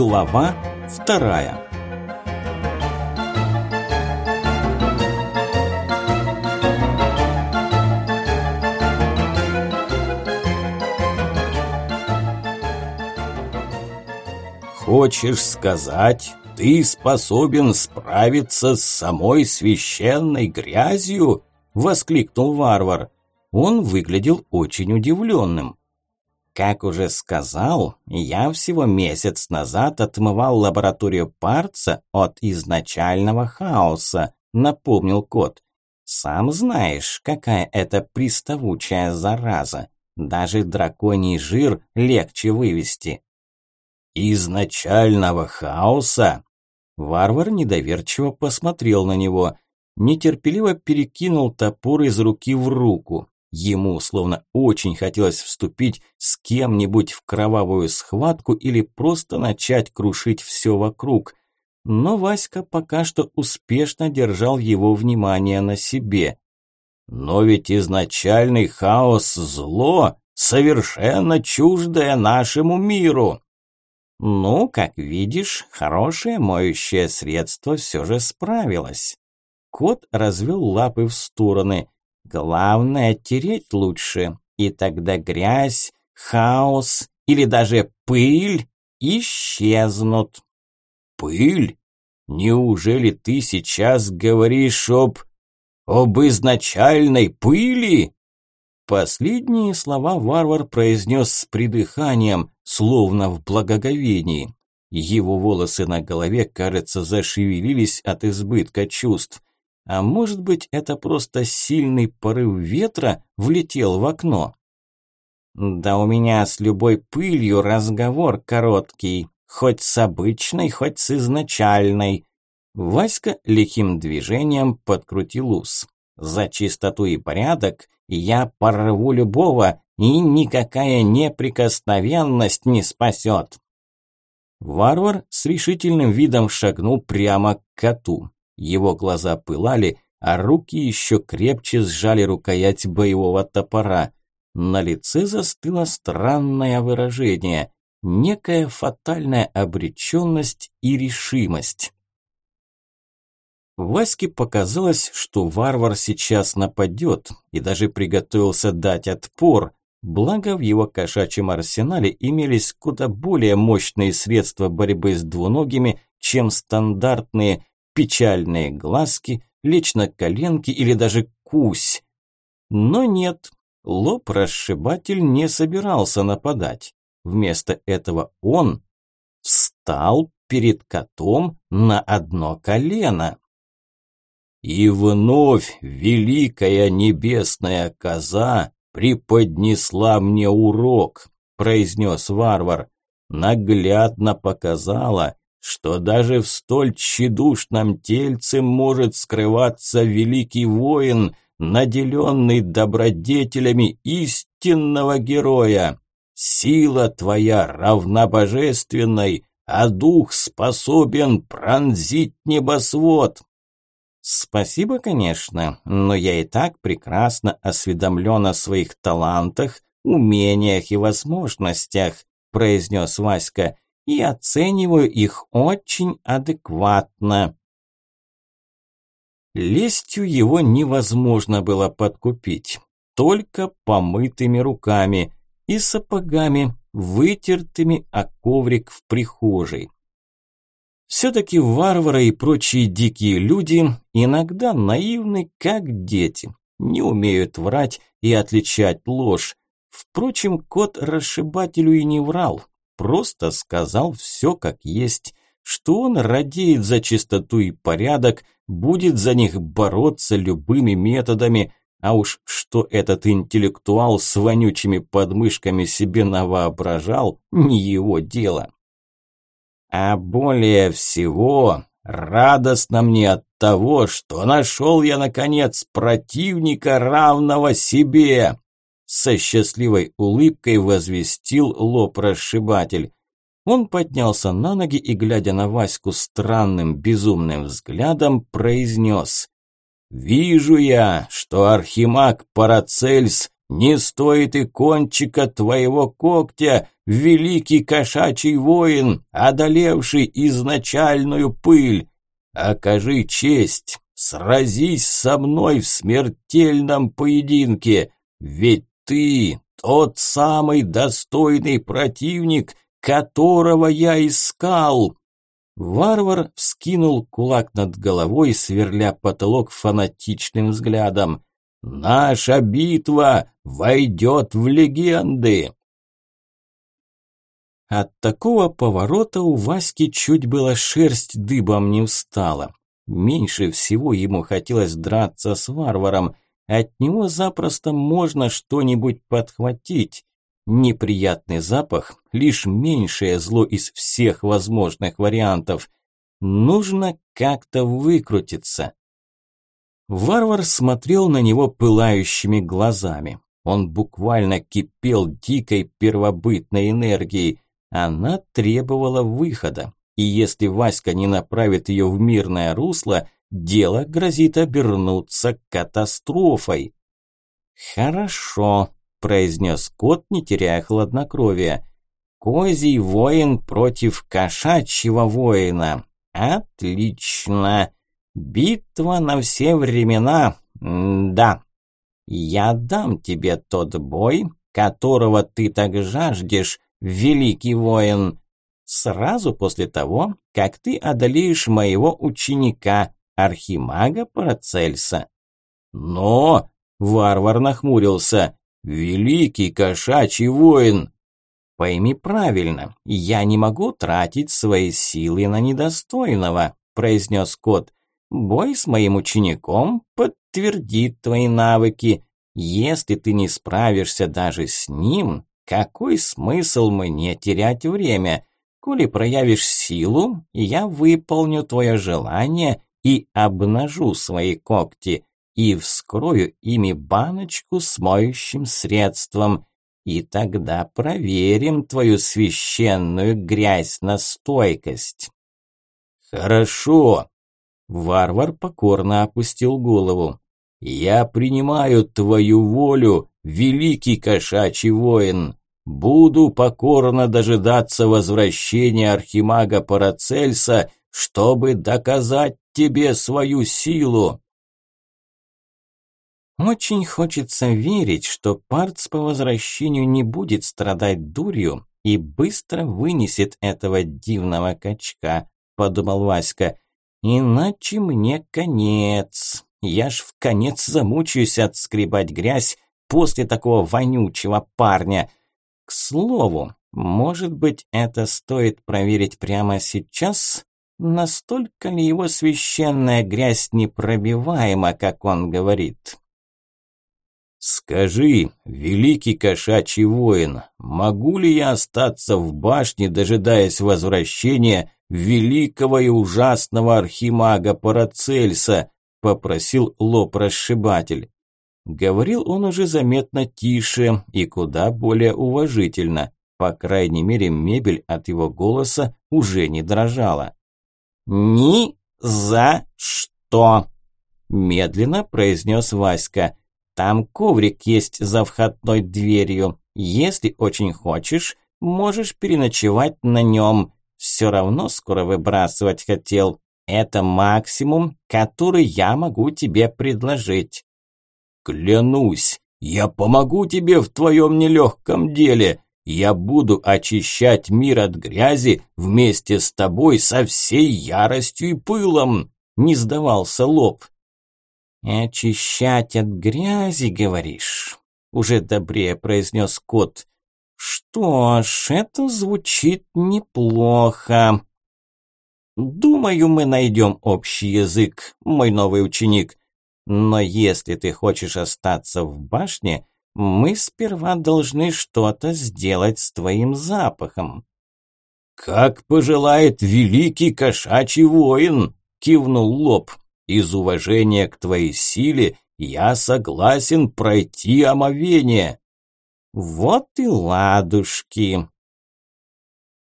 Глава вторая. Хочешь сказать, ты способен справиться с самой священной грязью? воскликнул варвар. Он выглядел очень удивленным. Как уже сказал, я всего месяц назад отмывал лабораторию Парца от изначального хаоса, напомнил кот. Сам знаешь, какая это приставучая зараза. Даже драконий жир легче вывести. Изначального хаоса? Варвар недоверчиво посмотрел на него, нетерпеливо перекинул топор из руки в руку. Ему словно очень хотелось вступить с кем-нибудь в кровавую схватку или просто начать крушить все вокруг. Но Васька пока что успешно держал его внимание на себе. Но ведь изначальный хаос – зло, совершенно чуждое нашему миру. Ну, как видишь, хорошее моющее средство все же справилось. Кот развел лапы в стороны – Главное, тереть лучше, и тогда грязь, хаос или даже пыль исчезнут. Пыль? Неужели ты сейчас говоришь об... об изначальной пыли? Последние слова варвар произнес с придыханием, словно в благоговении. Его волосы на голове, кажется, зашевелились от избытка чувств. А может быть, это просто сильный порыв ветра влетел в окно? Да у меня с любой пылью разговор короткий, хоть с обычной, хоть с изначальной. Васька лихим движением подкрутил ус. За чистоту и порядок я порву любого, и никакая неприкосновенность не спасет. Варвар с решительным видом шагнул прямо к коту. Его глаза пылали, а руки еще крепче сжали рукоять боевого топора. На лице застыло странное выражение, некая фатальная обреченность и решимость. Ваське показалось, что варвар сейчас нападет и даже приготовился дать отпор, благо в его кошачьем арсенале имелись куда более мощные средства борьбы с двуногими, чем стандартные печальные глазки, лечь на коленки или даже кусь. Но нет, лоб-расшибатель не собирался нападать. Вместо этого он встал перед котом на одно колено. И вновь великая небесная коза преподнесла мне урок, произнес варвар, наглядно показала, что даже в столь тщедушном тельце может скрываться великий воин, наделенный добродетелями истинного героя. Сила твоя равна божественной, а дух способен пронзить небосвод. Спасибо, конечно, но я и так прекрасно осведомлен о своих талантах, умениях и возможностях, произнес Васька и оцениваю их очень адекватно. Лестью его невозможно было подкупить, только помытыми руками и сапогами, вытертыми о коврик в прихожей. Все-таки варвары и прочие дикие люди иногда наивны, как дети, не умеют врать и отличать ложь. Впрочем, кот расшибателю и не врал, просто сказал все как есть, что он радеет за чистоту и порядок, будет за них бороться любыми методами, а уж что этот интеллектуал с вонючими подмышками себе навоображал, не его дело. А более всего радостно мне от того, что нашел я, наконец, противника, равного себе со счастливой улыбкой возвестил лоб-расшибатель. Он поднялся на ноги и, глядя на Ваську странным безумным взглядом, произнес «Вижу я, что Архимаг Парацельс Не стоит и кончика твоего когтя, великий кошачий воин, одолевший изначальную пыль. Окажи честь, сразись со мной в смертельном поединке, ведь ты тот самый достойный противник, которого я искал. Варвар вскинул кулак над головой, сверля потолок фанатичным взглядом. Наша битва войдет в легенды. От такого поворота у Васьки чуть было шерсть дыбом не встала. Меньше всего ему хотелось драться с варваром. От него запросто можно что-нибудь подхватить. Неприятный запах – лишь меньшее зло из всех возможных вариантов. Нужно как-то выкрутиться. Варвар смотрел на него пылающими глазами. Он буквально кипел дикой первобытной энергией. Она требовала выхода. И если Васька не направит ее в мирное русло, дело грозит обернуться катастрофой. «Хорошо», – произнес кот, не теряя хладнокровия. «Козий воин против кошачьего воина. Отлично!» Битва на все времена, да. Я дам тебе тот бой, которого ты так жаждешь, великий воин, сразу после того, как ты одолеешь моего ученика, архимага Парацельса. Но, варвар нахмурился, великий кошачий воин, Пойми правильно, я не могу тратить свои силы на недостойного, произнес кот. Бой с моим учеником подтвердит твои навыки. Если ты не справишься даже с ним, какой смысл мне терять время? Коли проявишь силу, я выполню твое желание и обнажу свои когти и вскрою ими баночку с моющим средством. И тогда проверим твою священную грязь на стойкость. Хорошо, Варвар покорно опустил голову. «Я принимаю твою волю, великий кошачий воин. Буду покорно дожидаться возвращения архимага Парацельса, чтобы доказать тебе свою силу». Очень хочется верить, что Парц по возвращению не будет страдать дурью и быстро вынесет этого дивного качка, подумал Васька. Иначе мне конец. Я ж в конец замучаюсь отскребать грязь после такого вонючего парня. К слову, может быть, это стоит проверить прямо сейчас? Настолько ли его священная грязь непробиваема, как он говорит? «Скажи, великий кошачий воин, могу ли я остаться в башне, дожидаясь возвращения великого и ужасного архимага Парацельса, попросил лоб-расшибатель. Говорил он уже заметно тише и куда более уважительно. По крайней мере, мебель от его голоса уже не дрожала. «Ни за что!» – медленно произнес Васька. «Там коврик есть за входной дверью. Если очень хочешь, можешь переночевать на нем. Все равно скоро выбрасывать хотел. Это максимум, который я могу тебе предложить. Клянусь, я помогу тебе в твоем нелегком деле. Я буду очищать мир от грязи вместе с тобой со всей яростью и пылом. Не сдавался лоб. «Очищать от грязи, говоришь?» Уже добрее произнес кот. Что ж, это звучит неплохо. Думаю, мы найдем общий язык, мой новый ученик. Но если ты хочешь остаться в башне, мы сперва должны что-то сделать с твоим запахом. Как пожелает великий кошачий воин, кивнул лоб. Из уважения к твоей силе я согласен пройти омовение. Вот и ладушки.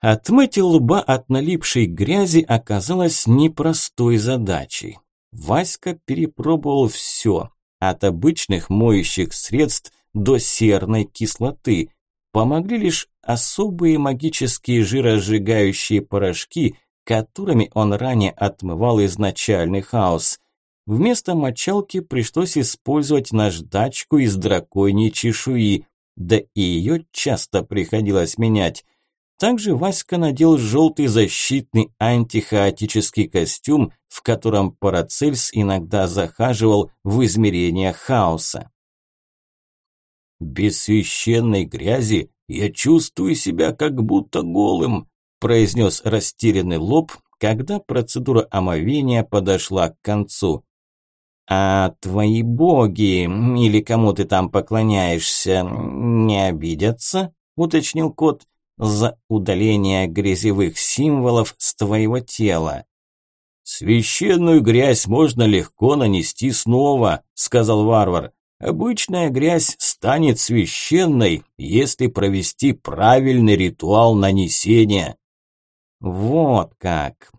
Отмыть лба от налипшей грязи оказалось непростой задачей. Васька перепробовал все, от обычных моющих средств до серной кислоты. Помогли лишь особые магические жиросжигающие порошки, которыми он ранее отмывал изначальный хаос. Вместо мочалки пришлось использовать наждачку из драконьей чешуи, да и ее часто приходилось менять. Также Васька надел желтый защитный антихаотический костюм, в котором Парацельс иногда захаживал в измерения хаоса. «Без священной грязи я чувствую себя как будто голым», произнес растерянный лоб, когда процедура омовения подошла к концу. «А твои боги, или кому ты там поклоняешься, не обидятся?» – уточнил кот за удаление грязевых символов с твоего тела. «Священную грязь можно легко нанести снова», – сказал варвар. «Обычная грязь станет священной, если провести правильный ритуал нанесения». «Вот как.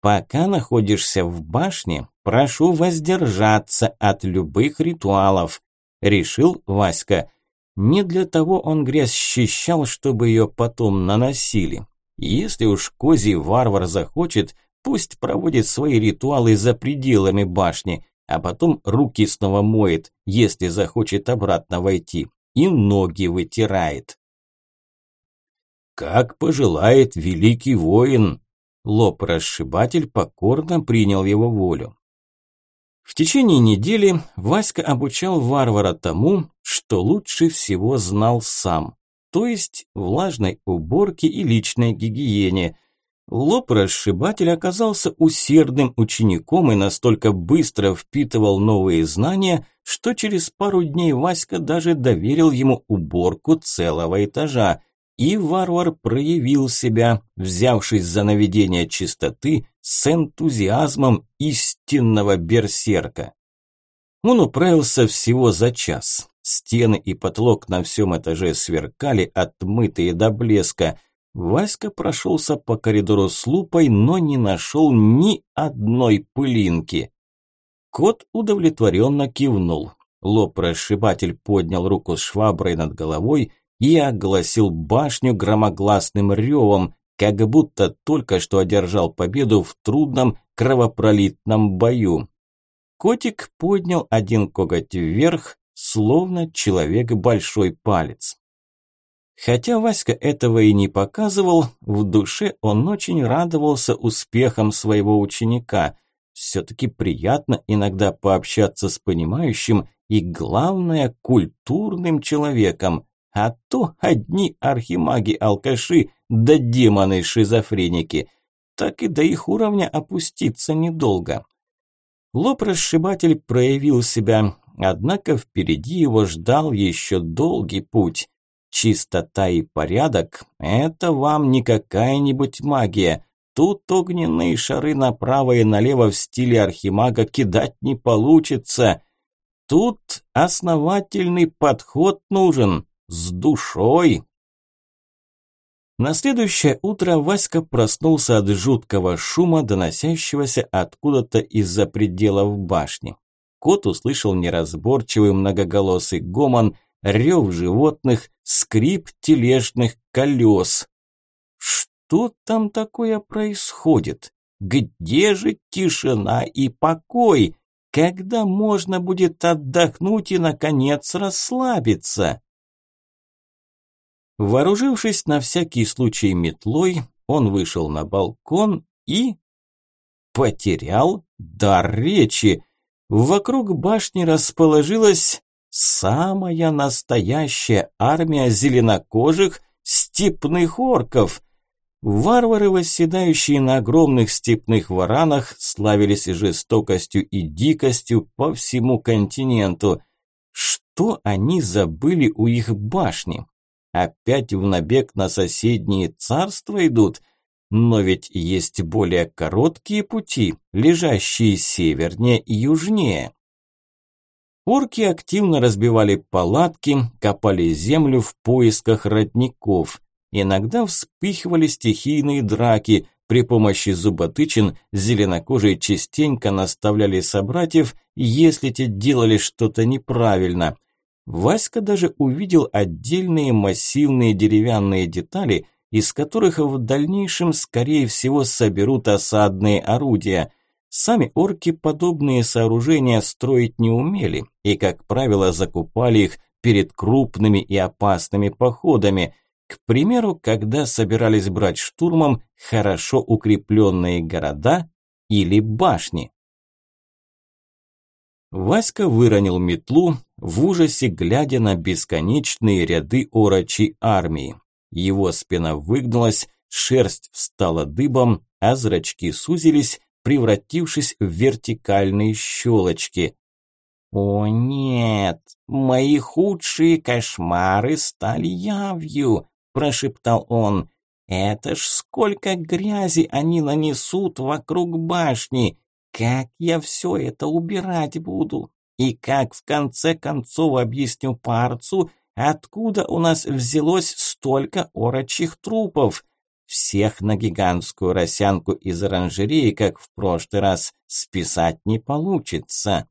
Пока находишься в башне, прошу воздержаться от любых ритуалов», – решил Васька. Не для того он грязь счищал, чтобы ее потом наносили. Если уж козий варвар захочет, пусть проводит свои ритуалы за пределами башни, а потом руки снова моет, если захочет обратно войти, и ноги вытирает. «Как пожелает великий воин!» Лоб-расшибатель покорно принял его волю. В течение недели Васька обучал варвара тому, что лучше всего знал сам, то есть влажной уборке и личной гигиене. Лоб-расшибатель оказался усердным учеником и настолько быстро впитывал новые знания, что через пару дней Васька даже доверил ему уборку целого этажа – и варвар проявил себя, взявшись за наведение чистоты с энтузиазмом истинного берсерка. Он управился всего за час. Стены и потолок на всем этаже сверкали, отмытые до блеска. Васька прошелся по коридору с лупой, но не нашел ни одной пылинки. Кот удовлетворенно кивнул. Лоб-расшибатель поднял руку с шваброй над головой – и огласил башню громогласным ревом, как будто только что одержал победу в трудном кровопролитном бою. Котик поднял один коготь вверх, словно человек большой палец. Хотя Васька этого и не показывал, в душе он очень радовался успехам своего ученика. Все-таки приятно иногда пообщаться с понимающим и, главное, культурным человеком. А то одни архимаги-алкаши да демоны-шизофреники. Так и до их уровня опуститься недолго. Лоб-расшибатель проявил себя, однако впереди его ждал еще долгий путь. Чистота и порядок – это вам не какая-нибудь магия. Тут огненные шары направо и налево в стиле архимага кидать не получится. Тут основательный подход нужен с душой. На следующее утро Васька проснулся от жуткого шума, доносящегося откуда-то из-за пределов башни. Кот услышал неразборчивый многоголосый гомон, рев животных, скрип тележных колес. Что там такое происходит? Где же тишина и покой? Когда можно будет отдохнуть и, наконец, расслабиться? Вооружившись на всякий случай метлой, он вышел на балкон и... потерял дар речи. Вокруг башни расположилась самая настоящая армия зеленокожих степных орков. Варвары, восседающие на огромных степных варанах, славились жестокостью и дикостью по всему континенту. Что они забыли у их башни? Опять в набег на соседние царства идут? Но ведь есть более короткие пути, лежащие севернее и южнее. Орки активно разбивали палатки, копали землю в поисках родников. Иногда вспыхивали стихийные драки. При помощи зуботычин зеленокожие частенько наставляли собратьев, если те делали что-то неправильно. Васька даже увидел отдельные массивные деревянные детали, из которых в дальнейшем, скорее всего, соберут осадные орудия. Сами орки подобные сооружения строить не умели и, как правило, закупали их перед крупными и опасными походами. К примеру, когда собирались брать штурмом хорошо укрепленные города или башни. Васька выронил метлу, в ужасе глядя на бесконечные ряды орочей армии. Его спина выгнулась, шерсть встала дыбом, а зрачки сузились, превратившись в вертикальные щелочки. «О нет, мои худшие кошмары стали явью», – прошептал он. «Это ж сколько грязи они нанесут вокруг башни! Как я все это убирать буду? И как в конце концов объясню парцу, откуда у нас взялось столько орочих трупов? Всех на гигантскую росянку из оранжереи, как в прошлый раз, списать не получится.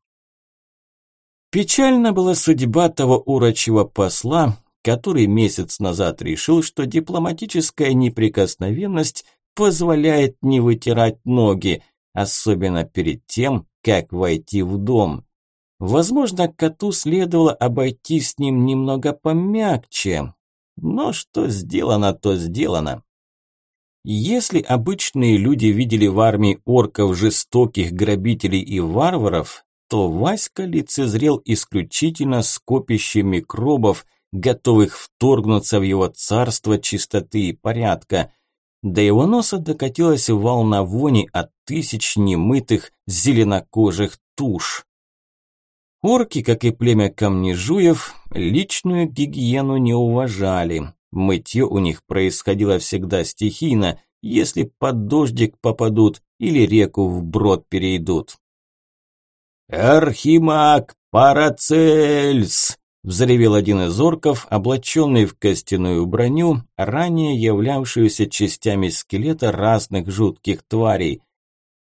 Печальна была судьба того урочего посла, который месяц назад решил, что дипломатическая неприкосновенность позволяет не вытирать ноги, особенно перед тем, как войти в дом. Возможно, коту следовало обойти с ним немного помягче, но что сделано, то сделано. Если обычные люди видели в армии орков жестоких грабителей и варваров, то Васька лицезрел исключительно скопище микробов, готовых вторгнуться в его царство чистоты и порядка – до его носа докатилась волна вони от тысяч немытых зеленокожих туш. Орки, как и племя камнежуев, личную гигиену не уважали. Мытье у них происходило всегда стихийно, если под дождик попадут или реку вброд перейдут. «Архимаг Парацельс!» Взревел один из орков, облаченный в костяную броню, ранее являвшуюся частями скелета разных жутких тварей.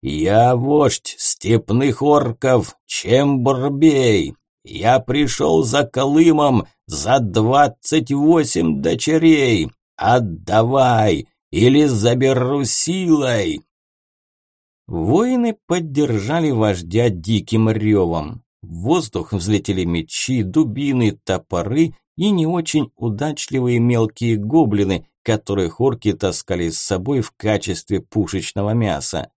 «Я вождь степных орков, Чембурбей. Я пришел за Колымом, за двадцать восемь дочерей. Отдавай, или заберу силой!» Воины поддержали вождя диким ревом. В воздух взлетели мечи, дубины, топоры и не очень удачливые мелкие гоблины, которых орки таскали с собой в качестве пушечного мяса.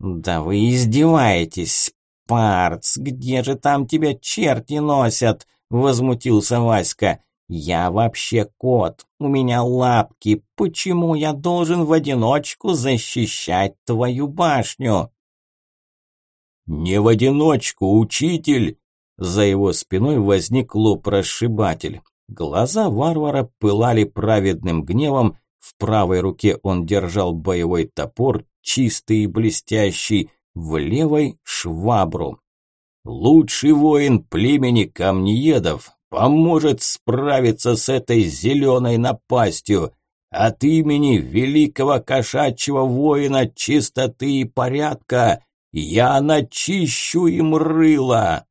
«Да вы издеваетесь, парц, где же там тебя черти носят?» – возмутился Васька. «Я вообще кот, у меня лапки, почему я должен в одиночку защищать твою башню?» «Не в одиночку, учитель!» За его спиной возник лоб-расшибатель. Глаза варвара пылали праведным гневом, в правой руке он держал боевой топор, чистый и блестящий, в левой – швабру. «Лучший воин племени камнеедов поможет справиться с этой зеленой напастью. От имени великого кошачьего воина чистоты и порядка я начищу им рыло!»